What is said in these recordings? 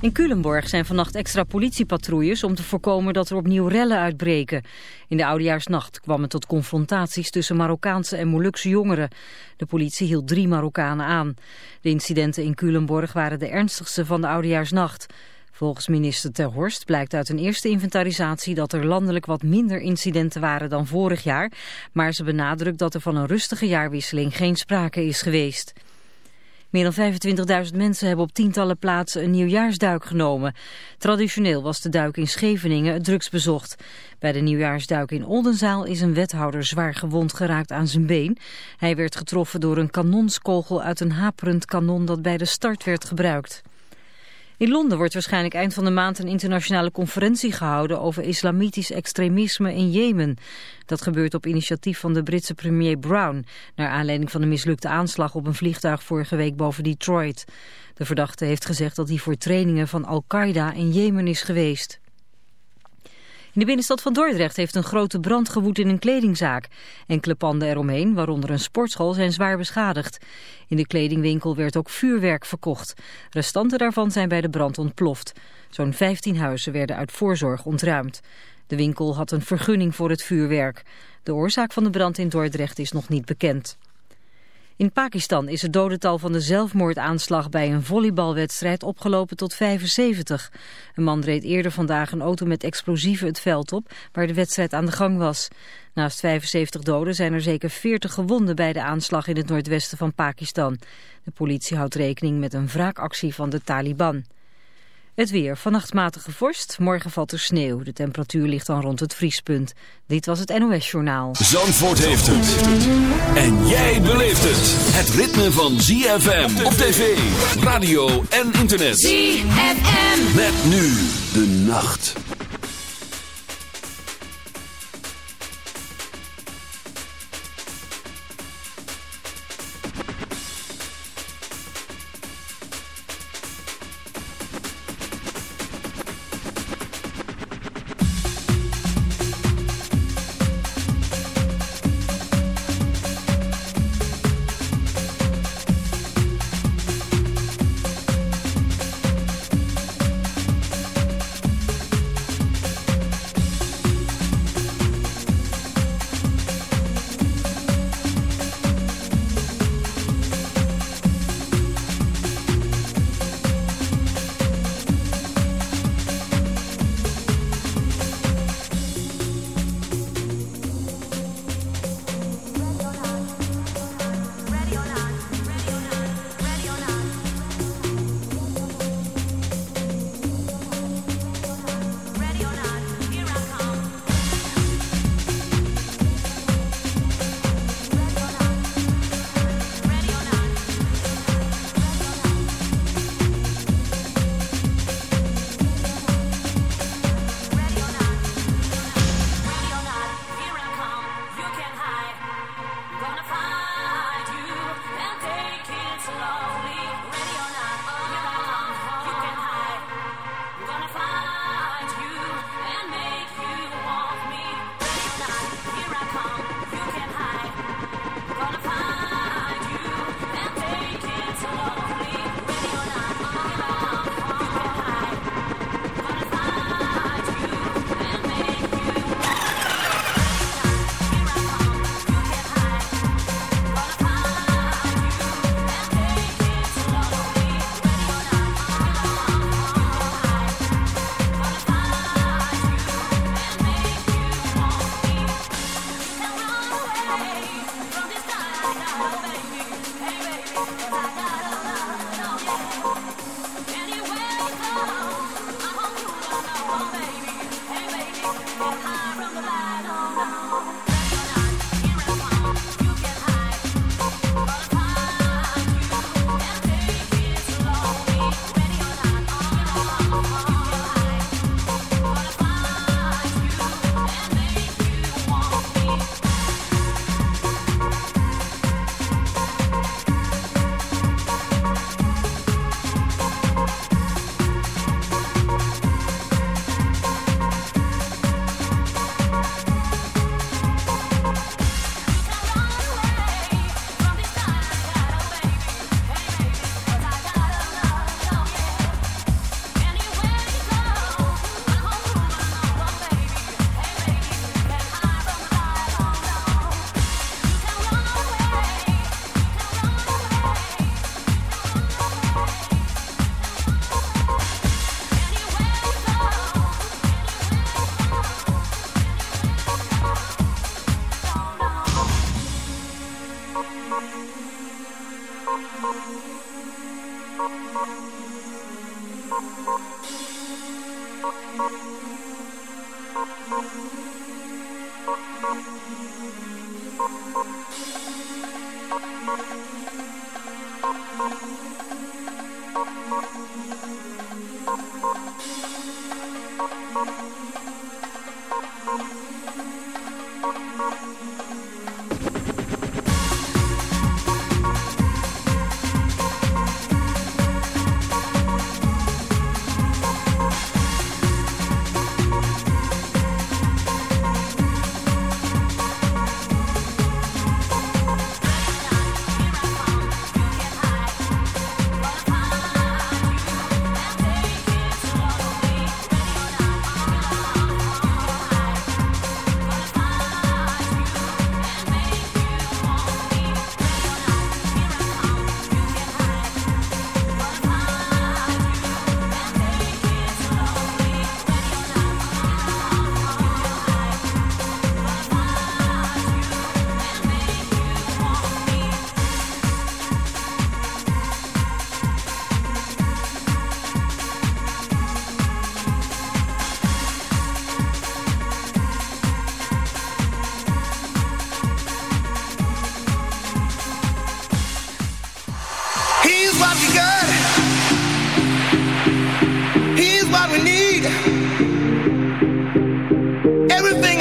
In Culemborg zijn vannacht extra politiepatrouilles om te voorkomen dat er opnieuw rellen uitbreken. In de oudejaarsnacht kwam het tot confrontaties tussen Marokkaanse en Molukse jongeren. De politie hield drie Marokkanen aan. De incidenten in Culemborg waren de ernstigste van de oudejaarsnacht. Volgens minister Ter Horst blijkt uit een eerste inventarisatie dat er landelijk wat minder incidenten waren dan vorig jaar. Maar ze benadrukt dat er van een rustige jaarwisseling geen sprake is geweest. Meer dan 25.000 mensen hebben op tientallen plaatsen een nieuwjaarsduik genomen. Traditioneel was de duik in Scheveningen het drugs bezocht. Bij de nieuwjaarsduik in Oldenzaal is een wethouder zwaar gewond geraakt aan zijn been. Hij werd getroffen door een kanonskogel uit een haperend kanon dat bij de start werd gebruikt. In Londen wordt waarschijnlijk eind van de maand een internationale conferentie gehouden over islamitisch extremisme in Jemen. Dat gebeurt op initiatief van de Britse premier Brown, naar aanleiding van de mislukte aanslag op een vliegtuig vorige week boven Detroit. De verdachte heeft gezegd dat hij voor trainingen van Al-Qaeda in Jemen is geweest. In de binnenstad van Dordrecht heeft een grote brand gewoed in een kledingzaak. Enkele panden eromheen, waaronder een sportschool, zijn zwaar beschadigd. In de kledingwinkel werd ook vuurwerk verkocht. Restanten daarvan zijn bij de brand ontploft. Zo'n 15 huizen werden uit voorzorg ontruimd. De winkel had een vergunning voor het vuurwerk. De oorzaak van de brand in Dordrecht is nog niet bekend. In Pakistan is het dodental van de zelfmoordaanslag bij een volleybalwedstrijd opgelopen tot 75. Een man reed eerder vandaag een auto met explosieven het veld op waar de wedstrijd aan de gang was. Naast 75 doden zijn er zeker 40 gewonden bij de aanslag in het noordwesten van Pakistan. De politie houdt rekening met een wraakactie van de Taliban. Het weer. Vannacht matige vorst. Morgen valt er sneeuw. De temperatuur ligt dan rond het vriespunt. Dit was het NOS Journaal. Zandvoort heeft het. En jij beleeft het. Het ritme van ZFM op tv, radio en internet. ZFM. Met nu de nacht.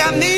got me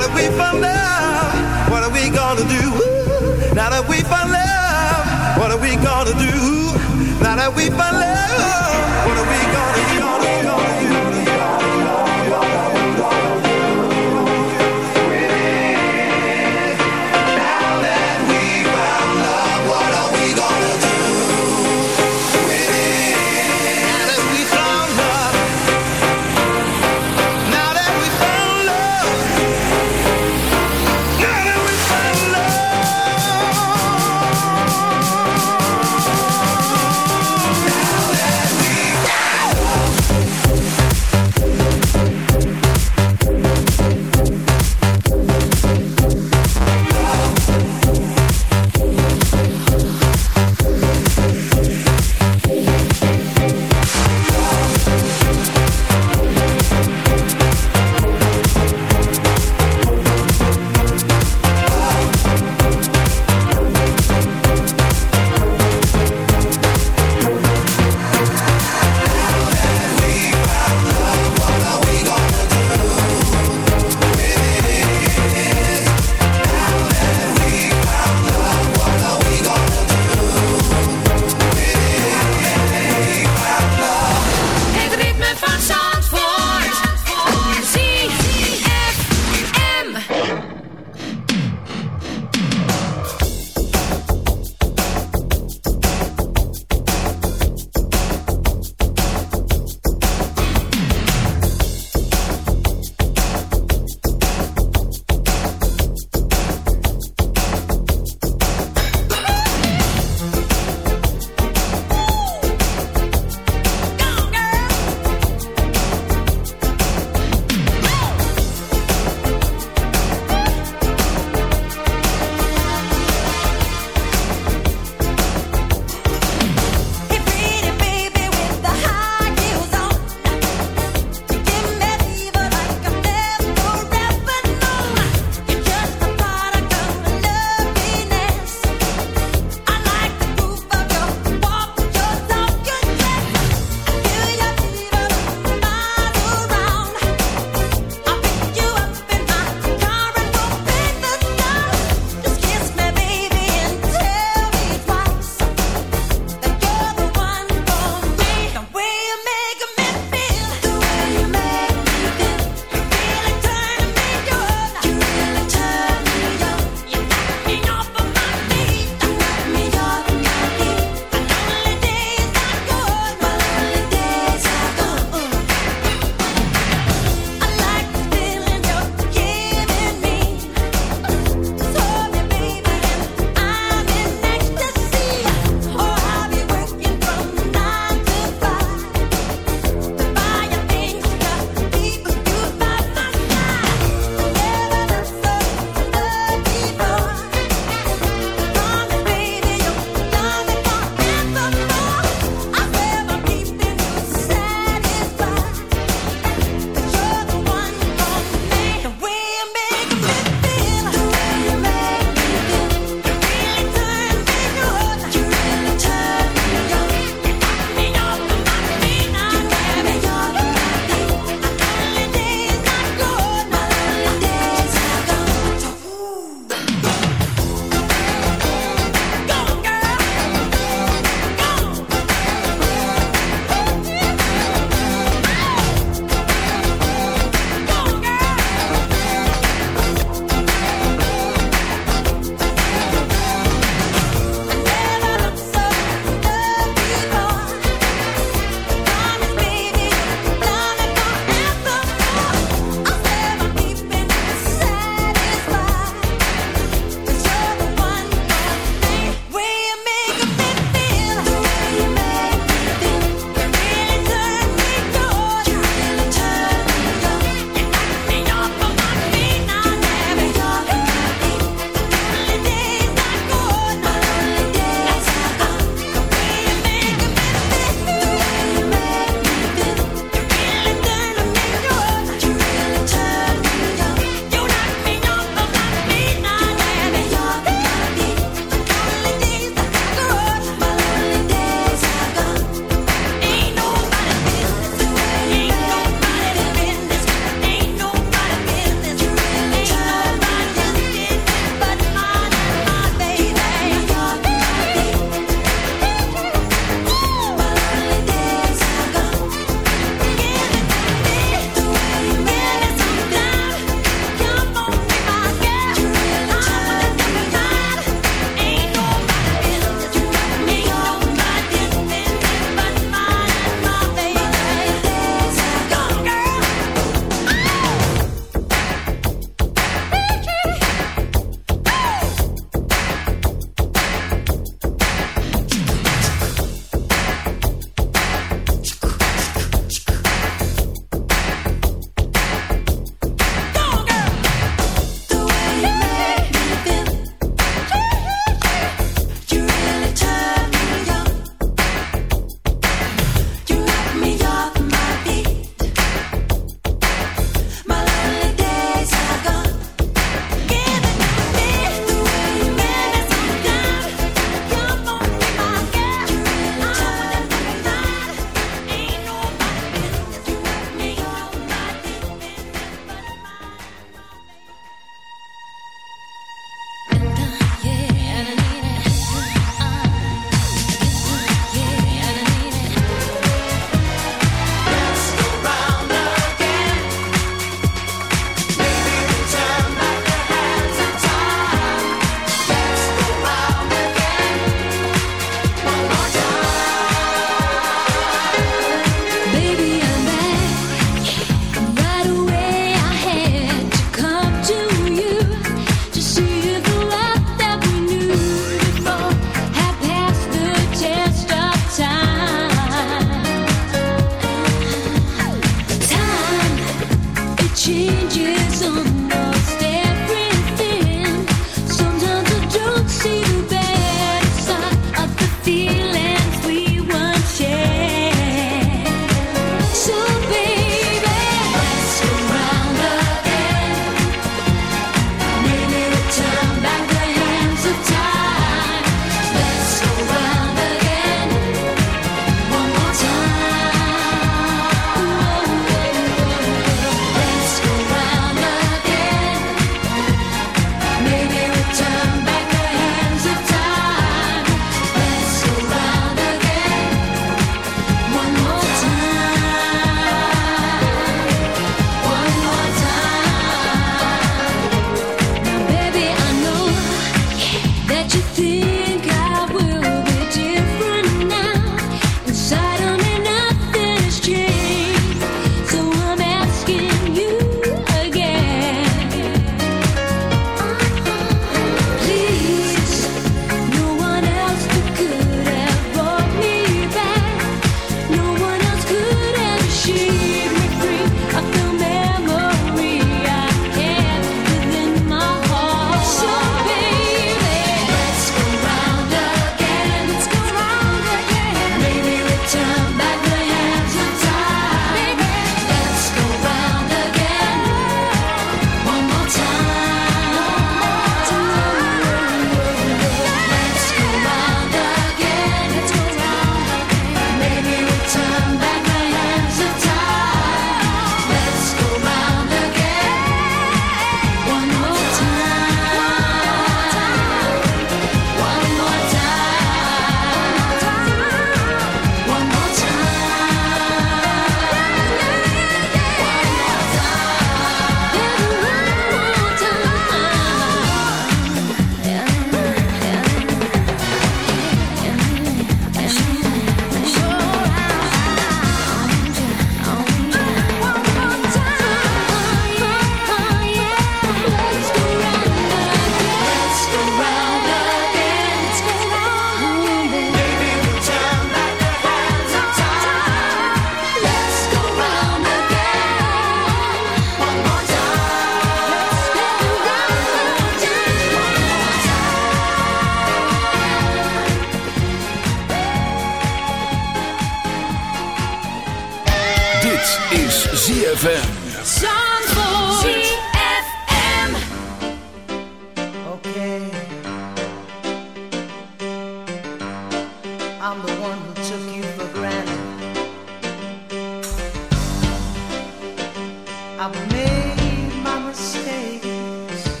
I've made my mistakes.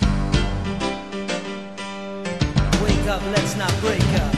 Wake up, let's not break up.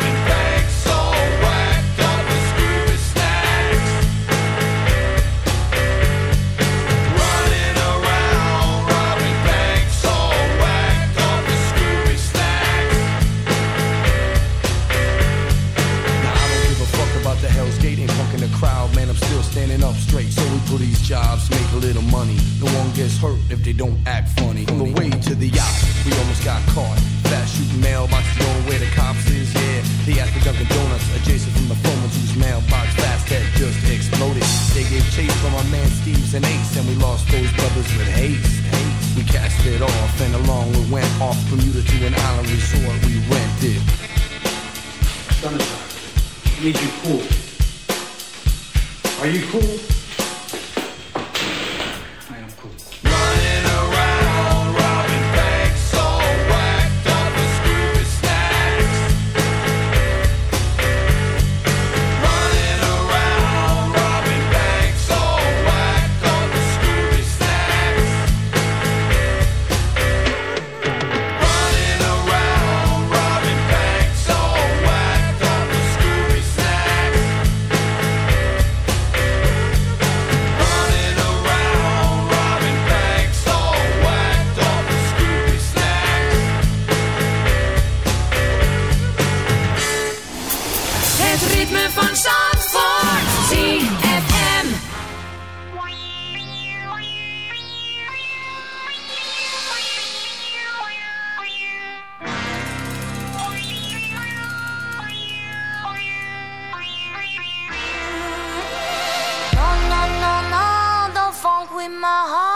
my heart.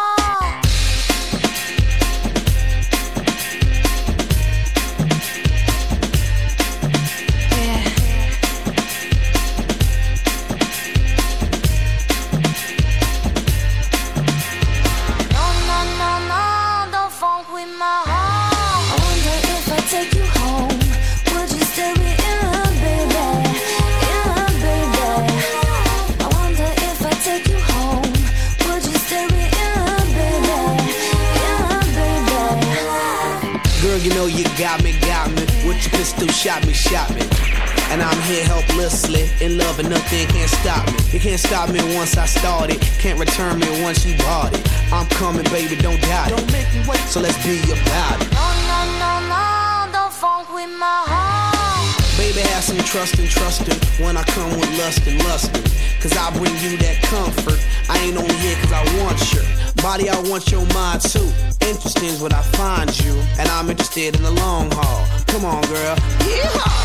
Love and nothing can't stop me. It can't stop me once I started, can't return me once you bought it. I'm coming, baby, don't doubt it. Don't make me wait, so let's be about it. No, no, no, no, don't funk with my heart. Baby, have some trust and trust trusting when I come with lust and lusting. Cause I bring you that comfort. I ain't only here cause I want your body, I want your mind too. Interesting is what I find you, and I'm interested in the long haul. Come on, girl. Yeehaw!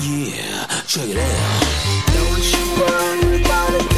yeah, check it out. Don't you worry about a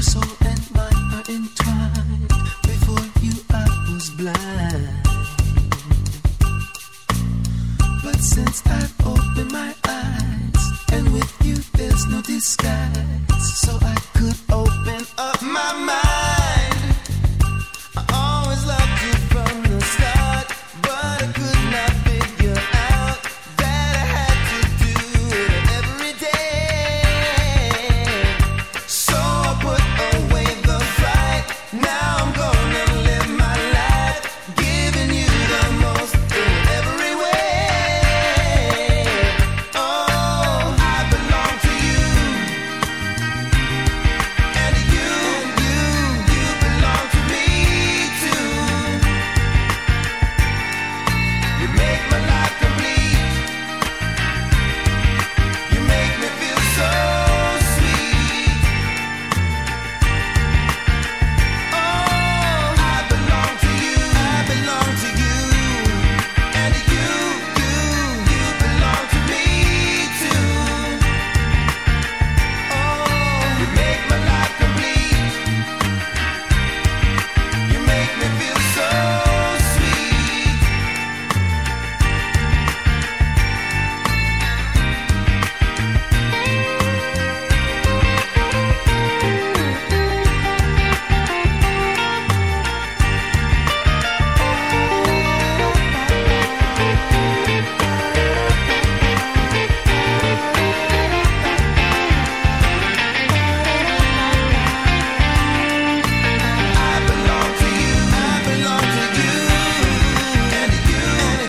your soul and mine.